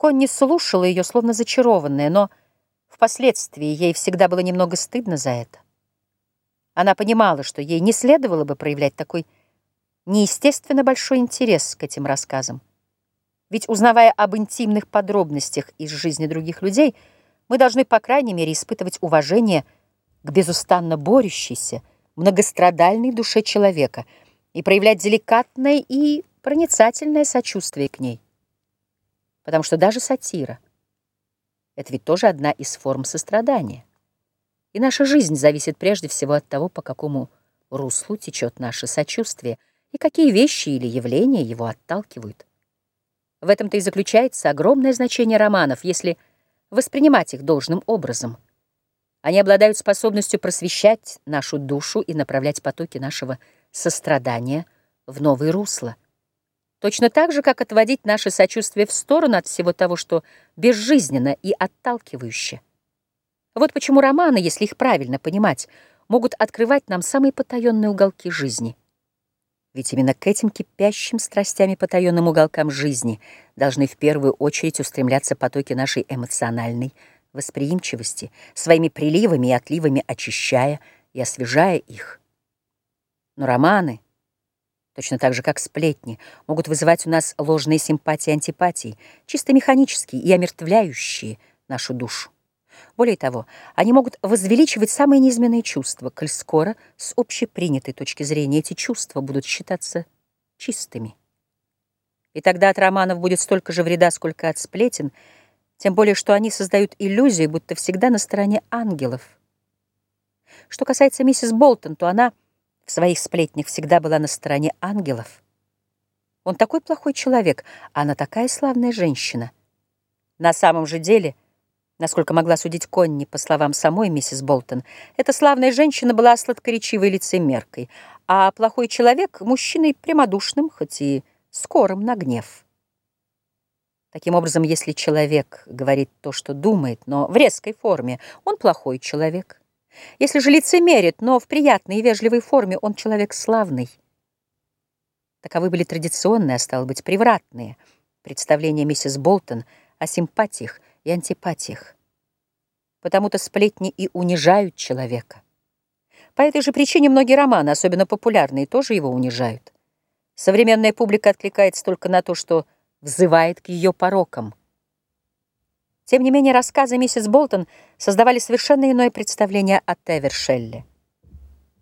Конни слушала ее, словно зачарованная, но впоследствии ей всегда было немного стыдно за это. Она понимала, что ей не следовало бы проявлять такой неестественно большой интерес к этим рассказам. Ведь, узнавая об интимных подробностях из жизни других людей, мы должны, по крайней мере, испытывать уважение к безустанно борющейся, многострадальной душе человека и проявлять деликатное и проницательное сочувствие к ней потому что даже сатира — это ведь тоже одна из форм сострадания. И наша жизнь зависит прежде всего от того, по какому руслу течет наше сочувствие и какие вещи или явления его отталкивают. В этом-то и заключается огромное значение романов, если воспринимать их должным образом. Они обладают способностью просвещать нашу душу и направлять потоки нашего сострадания в новые русла. Точно так же, как отводить наше сочувствие в сторону от всего того, что безжизненно и отталкивающе. Вот почему романы, если их правильно понимать, могут открывать нам самые потаенные уголки жизни. Ведь именно к этим кипящим страстями потаенным уголкам жизни должны в первую очередь устремляться потоки нашей эмоциональной восприимчивости, своими приливами и отливами очищая и освежая их. Но романы — точно так же, как сплетни, могут вызывать у нас ложные симпатии и антипатии, чисто механические и омертвляющие нашу душу. Более того, они могут возвеличивать самые неизменные чувства, коль скоро с общепринятой точки зрения эти чувства будут считаться чистыми. И тогда от романов будет столько же вреда, сколько от сплетен, тем более что они создают иллюзию, будто всегда на стороне ангелов. Что касается миссис Болтон, то она в своих сплетнях всегда была на стороне ангелов. Он такой плохой человек, а она такая славная женщина. На самом же деле, насколько могла судить Конни, по словам самой миссис Болтон, эта славная женщина была сладкоречивой лицемеркой, а плохой человек — мужчиной прямодушным, хоть и скорым на гнев. Таким образом, если человек говорит то, что думает, но в резкой форме, он плохой человек. Если же лицемерит, но в приятной и вежливой форме, он человек славный. Таковы были традиционные, а стало быть, превратные представления миссис Болтон о симпатиях и антипатиях. Потому-то сплетни и унижают человека. По этой же причине многие романы, особенно популярные, тоже его унижают. Современная публика откликается только на то, что взывает к ее порокам – тем не менее, рассказы миссис Болтон создавали совершенно иное представление о Тевершелле.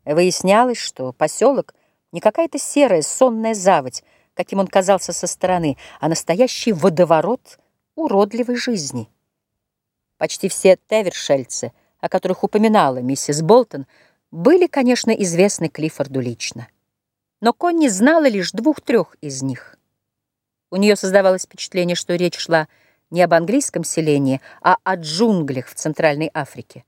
Выяснялось, что поселок не какая-то серая сонная заводь, каким он казался со стороны, а настоящий водоворот уродливой жизни. Почти все тевершельцы, о которых упоминала миссис Болтон, были, конечно, известны Клиффорду лично. Но Конни знала лишь двух-трех из них. У нее создавалось впечатление, что речь шла о не об английском селении, а о джунглях в Центральной Африке.